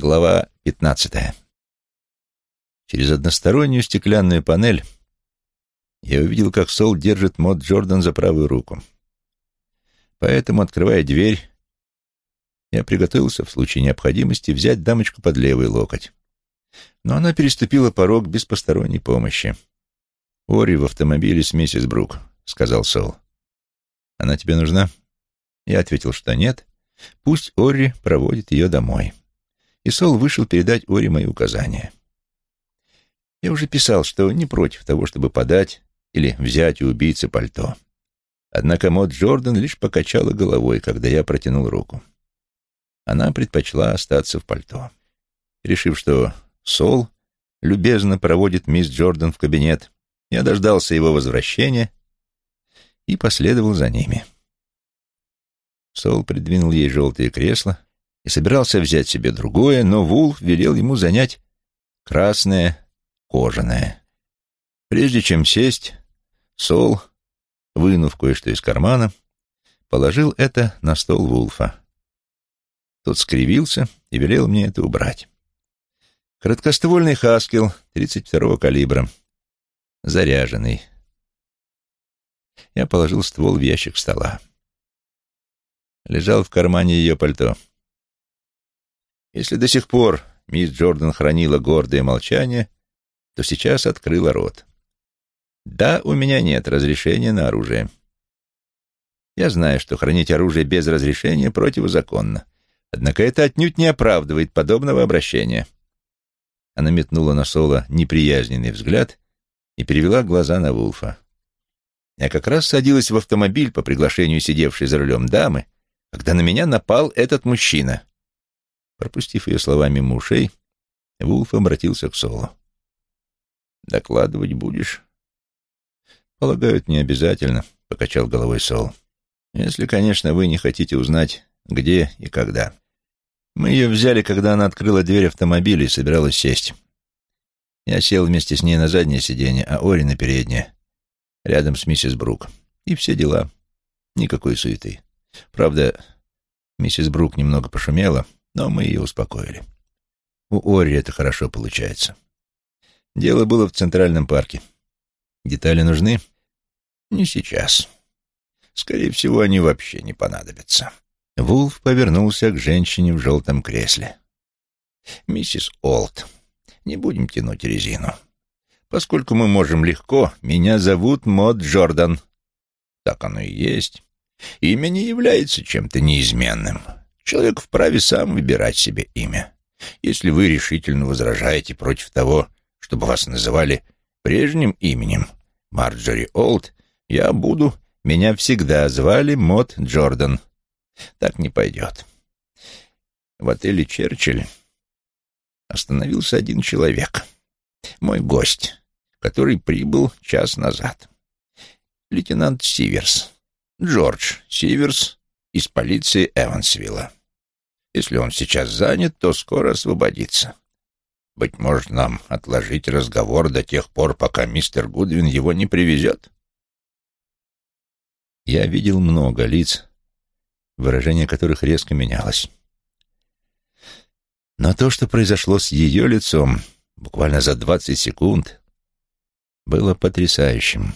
Глава пятнадцатая. Через одностороннюю стеклянную панель я увидел, как Сол держит Мод Джордан за правую руку. Поэтому, открывая дверь, я приготовился в случае необходимости взять дамочку под левый локоть. Но она переступила порог без посторонней помощи. «Ори в автомобиле с миссис Брук», — сказал Сол. «Она тебе нужна?» Я ответил, что нет. Пусть Ори проводит ее домой и Сол вышел передать Ори мои указания. Я уже писал, что не против того, чтобы подать или взять у убийцы пальто. Однако Мод Джордан лишь покачала головой, когда я протянул руку. Она предпочла остаться в пальто. Решив, что Сол любезно проводит мисс Джордан в кабинет, я дождался его возвращения и последовал за ними. Сол придвинул ей желтое кресло, и собирался взять себе другое, но Вулф велел ему занять красное кожаное. Прежде чем сесть, Сол, вынув кое-что из кармана, положил это на стол Вулфа. Тот скривился и велел мне это убрать. Краткоствольный Хаскел 32-го калибра, заряженный. Я положил ствол в ящик стола. Лежал в кармане ее пальто. Если до сих пор мисс Джордан хранила гордое молчание, то сейчас открыла рот. «Да, у меня нет разрешения на оружие. Я знаю, что хранить оружие без разрешения противозаконно, однако это отнюдь не оправдывает подобного обращения». Она метнула на Соло неприязненный взгляд и перевела глаза на Вулфа. Я как раз садилась в автомобиль по приглашению сидевшей за рулем дамы, когда на меня напал этот мужчина. Пропустив ее слова мимо ушей, Вулф обратился к Солу. «Докладывать будешь?» «Полагаю, это не обязательно», — покачал головой Сол. «Если, конечно, вы не хотите узнать, где и когда. Мы ее взяли, когда она открыла дверь автомобиля и собиралась сесть. Я сел вместе с ней на заднее сиденье, а Ори на переднее, рядом с миссис Брук. И все дела. Никакой суеты. Правда, миссис Брук немного пошумела, — но мы ее успокоили. У Ори это хорошо получается. Дело было в Центральном парке. Детали нужны? Не сейчас. Скорее всего, они вообще не понадобятся. Вулф повернулся к женщине в желтом кресле. «Миссис Олд, не будем тянуть резину. Поскольку мы можем легко, меня зовут Мод Джордан». Так оно и есть. Имя не является чем-то неизменным. Человек вправе сам выбирать себе имя. Если вы решительно возражаете против того, чтобы вас называли прежним именем Марджори Олд, я буду, меня всегда звали Мот Джордан. Так не пойдет. В отеле «Черчилль» остановился один человек, мой гость, который прибыл час назад. Лейтенант Сиверс, Джордж Сиверс из полиции Эвансвилла. Если он сейчас занят, то скоро освободится. Быть может, нам отложить разговор до тех пор, пока мистер Гудвин его не привезет? Я видел много лиц, выражение которых резко менялось. Но то, что произошло с ее лицом буквально за двадцать секунд, было потрясающим.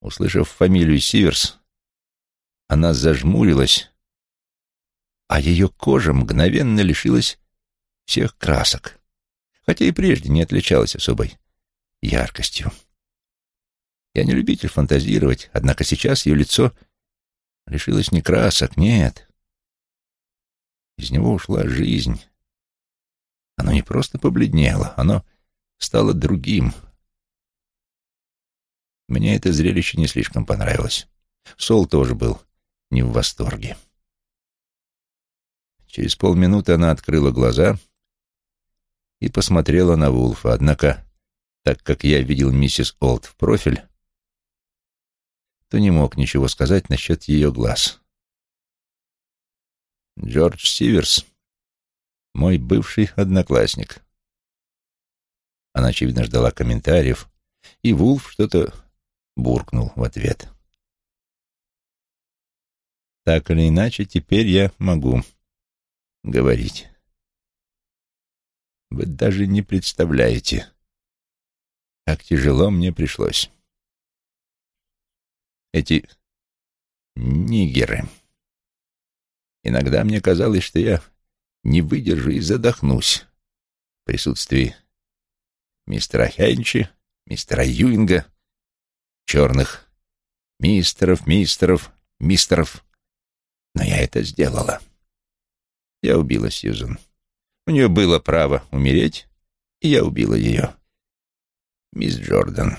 Услышав фамилию Сиверс, она зажмурилась а ее кожа мгновенно лишилась всех красок, хотя и прежде не отличалась особой яркостью. Я не любитель фантазировать, однако сейчас ее лицо лишилось не красок, нет. Из него ушла жизнь. Оно не просто побледнело, оно стало другим. Мне это зрелище не слишком понравилось. Сол тоже был не в восторге. Через полминуты она открыла глаза и посмотрела на Вулфа, однако, так как я видел миссис Олд в профиль, то не мог ничего сказать насчет ее глаз. Джордж Сиверс — мой бывший одноклассник. Она, очевидно, ждала комментариев, и Вулф что-то буркнул в ответ. Так или иначе, теперь я могу говорить. Вы даже не представляете, как тяжело мне пришлось. Эти нигеры. Иногда мне казалось, что я не выдержу и задохнусь в присутствии мистера Хенчи, мистера Юинга, черных мистеров, мистеров, мистеров. Но я это сделала. Я убила Сьюзен. У нее было право умереть, и я убила ее. Мисс Джордан,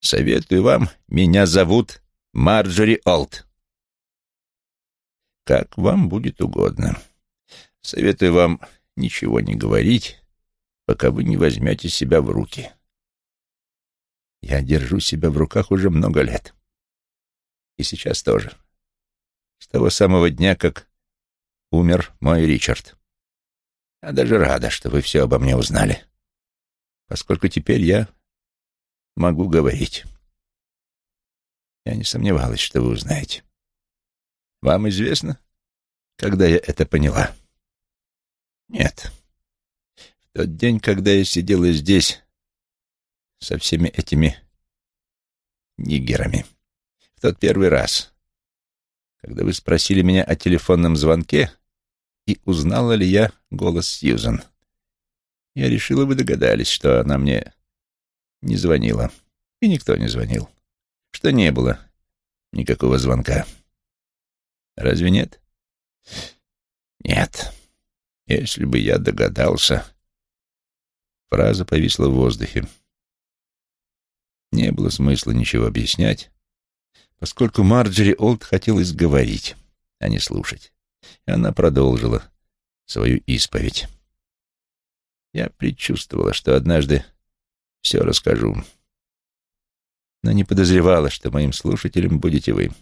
советую вам, меня зовут Марджори Олд. Как вам будет угодно. Советую вам ничего не говорить, пока вы не возьмете себя в руки. Я держу себя в руках уже много лет. И сейчас тоже. С того самого дня, как умер мой Ричард. Я даже рада, что вы все обо мне узнали, поскольку теперь я могу говорить. Я не сомневалась, что вы узнаете. Вам известно, когда я это поняла? Нет. В тот день, когда я сидела здесь со всеми этими нигерами. В тот первый раз, когда вы спросили меня о телефонном звонке и узнала ли я голос Сьюзан. Я решила, вы догадались, что она мне не звонила. И никто не звонил. Что не было никакого звонка. Разве нет? Нет. Если бы я догадался... Фраза повисла в воздухе. Не было смысла ничего объяснять, поскольку Марджери Олд хотелось говорить, а не слушать. И она продолжила свою исповедь. Я предчувствовала, что однажды все расскажу, но не подозревала, что моим слушателем будете вы.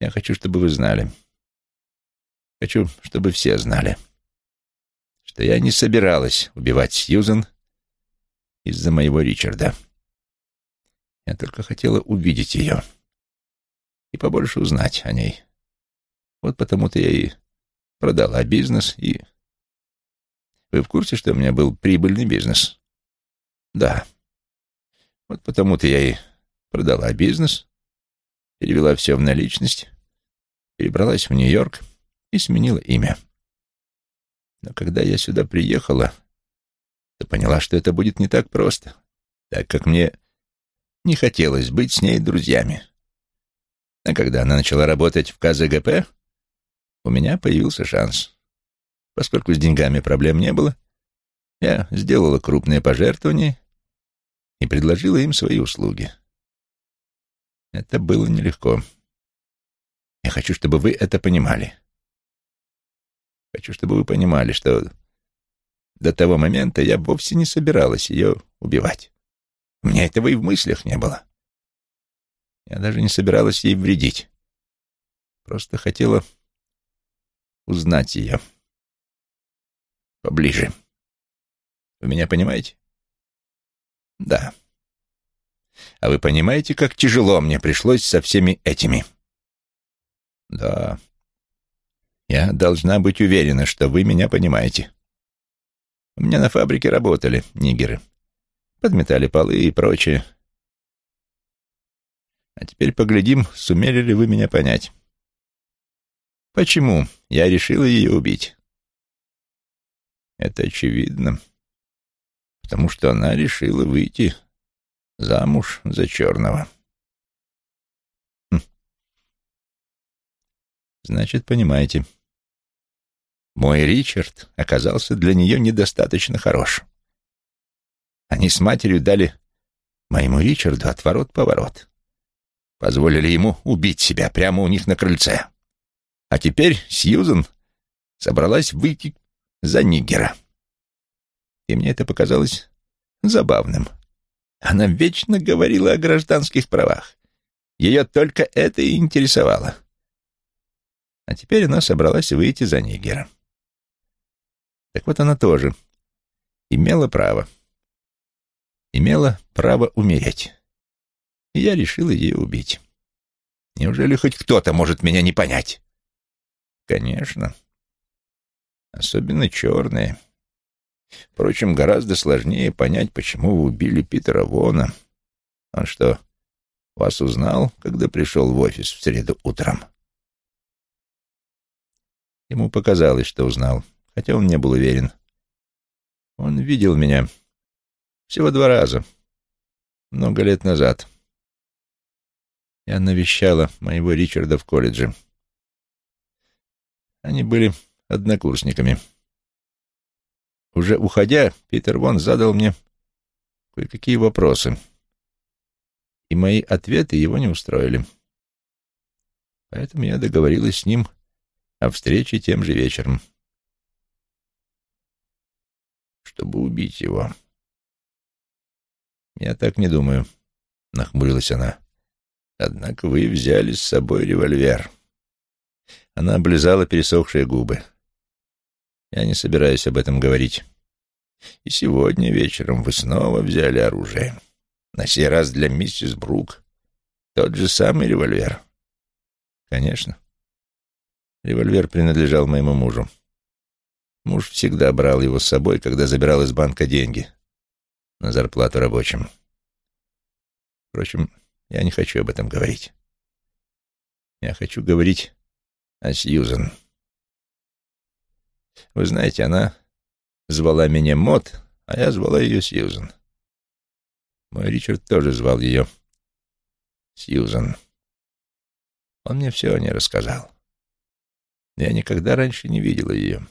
Я хочу, чтобы вы знали. Хочу, чтобы все знали, что я не собиралась убивать Сьюзен из-за моего Ричарда. Я только хотела увидеть ее и побольше узнать о ней. Вот потому-то я и продала бизнес, и... Вы в курсе, что у меня был прибыльный бизнес? Да. Вот потому-то я и продала бизнес, перевела все в наличность, перебралась в Нью-Йорк и сменила имя. Но когда я сюда приехала, то поняла, что это будет не так просто, так как мне не хотелось быть с ней друзьями. А когда она начала работать в КЗГП, у меня появился шанс. Поскольку с деньгами проблем не было, я сделала крупные пожертвования и предложила им свои услуги. Это было нелегко. Я хочу, чтобы вы это понимали. Хочу, чтобы вы понимали, что до того момента я вовсе не собиралась ее убивать. Меня этого и в мыслях не было. Я даже не собиралась ей вредить. Просто хотела узнать ее поближе. Вы меня понимаете? Да. А вы понимаете, как тяжело мне пришлось со всеми этими? Да. Я должна быть уверена, что вы меня понимаете. У меня на фабрике работали нигеры. Подметали полы и прочее. А теперь поглядим, сумели ли вы меня понять. Почему я решила ее убить? Это очевидно, потому что она решила выйти замуж за черного. Хм. Значит, понимаете, мой Ричард оказался для нее недостаточно хорош. Они с матерью дали моему Ричарду отворот-поворот. Позволили ему убить себя прямо у них на крыльце. А теперь Сьюзен собралась выйти за Нигера. И мне это показалось забавным. Она вечно говорила о гражданских правах. Ее только это и интересовало. А теперь она собралась выйти за Нигера. Так вот она тоже имела право. Имела право умереть. И я решила ее убить. Неужели хоть кто-то может меня не понять? Конечно. Особенно черные. Впрочем, гораздо сложнее понять, почему вы убили Питера Вона. Он что, вас узнал, когда пришел в офис в среду утром? Ему показалось, что узнал, хотя он не был уверен. Он видел меня всего два раза, много лет назад. Я навещала моего Ричарда в колледже. Они были однокурсниками. Уже уходя, Питер Вон задал мне кое-какие вопросы, и мои ответы его не устроили. Поэтому я договорилась с ним о встрече тем же вечером. Чтобы убить его. «Я так не думаю», — нахмурилась она. «Однако вы взяли с собой револьвер». Она облизала пересохшие губы. «Я не собираюсь об этом говорить. И сегодня вечером вы снова взяли оружие. На сей раз для миссис Брук. Тот же самый револьвер». «Конечно. Револьвер принадлежал моему мужу. Муж всегда брал его с собой, когда забирал из банка деньги на зарплату рабочим. Впрочем, я не хочу об этом говорить. Я хочу говорить о Сьюзен. Вы знаете, она звала меня Мот, а я звала ее Сьюзен. Мой Ричард тоже звал ее Сьюзен. Он мне все о ней рассказал. Я никогда раньше не видела ее.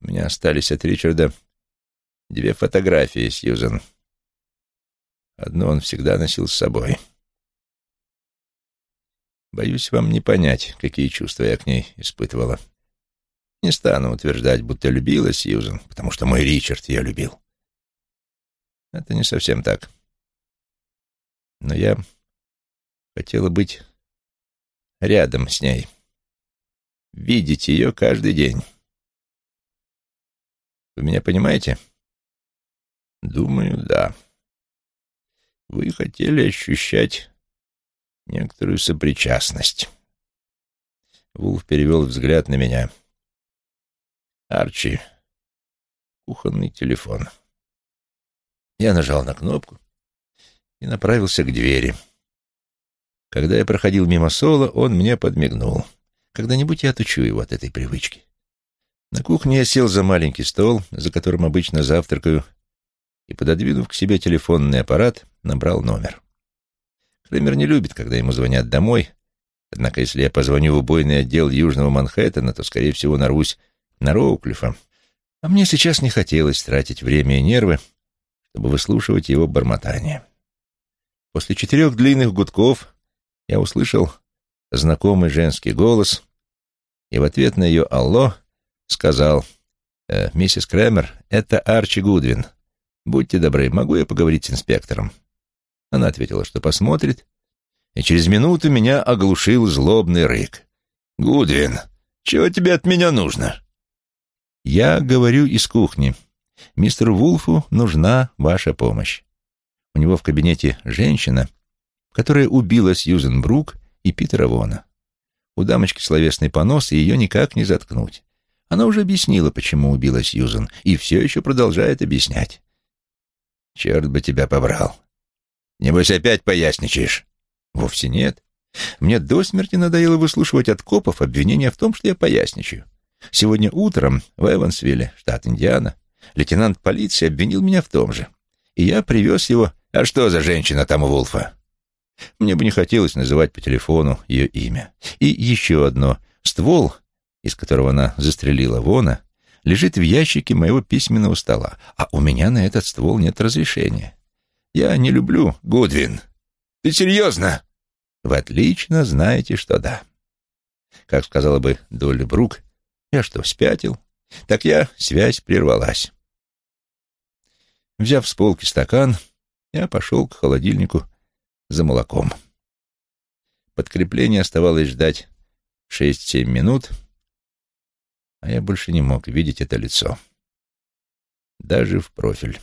У меня остались от Ричарда две фотографии Сьюзен. Одну он всегда носил с собой. Боюсь вам не понять, какие чувства я к ней испытывала. Не стану утверждать, будто любила Сьюзен, потому что мой Ричард ее любил. Это не совсем так. Но я хотела быть рядом с ней, видеть ее каждый день. Вы меня понимаете? Думаю, да. Вы хотели ощущать некоторую сопричастность. Вулф перевел взгляд на меня. Арчи. Кухонный телефон. Я нажал на кнопку и направился к двери. Когда я проходил мимо Соло, он мне подмигнул. Когда-нибудь я отучу его от этой привычки. На кухне я сел за маленький стол, за которым обычно завтракаю, и, пододвинув к себе телефонный аппарат, набрал номер. Кремер не любит, когда ему звонят домой, однако если я позвоню в убойный отдел Южного Манхэттена, то, скорее всего, нарвусь на Роуклифа. А мне сейчас не хотелось тратить время и нервы, чтобы выслушивать его бормотание. После четырех длинных гудков я услышал знакомый женский голос и в ответ на ее «Алло» сказал «Э, «Миссис Кремер, это Арчи Гудвин. Будьте добры, могу я поговорить с инспектором?» Она ответила, что посмотрит, и через минуту меня оглушил злобный рык. «Гудвин, чего тебе от меня нужно?» «Я говорю из кухни. Мистеру Вулфу нужна ваша помощь. У него в кабинете женщина, которая убила Сьюзен Брук и Питера Вона. У дамочки словесный понос, и ее никак не заткнуть. Она уже объяснила, почему убила Сьюзен, и все еще продолжает объяснять. Черт бы тебя побрал. Небось, опять поясничаешь. Вовсе нет. Мне до смерти надоело выслушивать от копов обвинения в том, что я поясничаю. Сегодня утром в Эвансвилле, штат Индиана, лейтенант полиции обвинил меня в том же. И я привез его... А что за женщина там у Вулфа? Мне бы не хотелось называть по телефону ее имя. И еще одно. Ствол, из которого она застрелила Вона, лежит в ящике моего письменного стола, а у меня на этот ствол нет разрешения. Я не люблю Гудвин. Ты серьезно? Вы отлично знаете, что да. Как сказала бы Долли Брук, я что, спятил? Так я, связь прервалась. Взяв с полки стакан, я пошел к холодильнику за молоком. Подкрепление оставалось ждать шесть-семь минут — а я больше не мог видеть это лицо. Даже в профиль.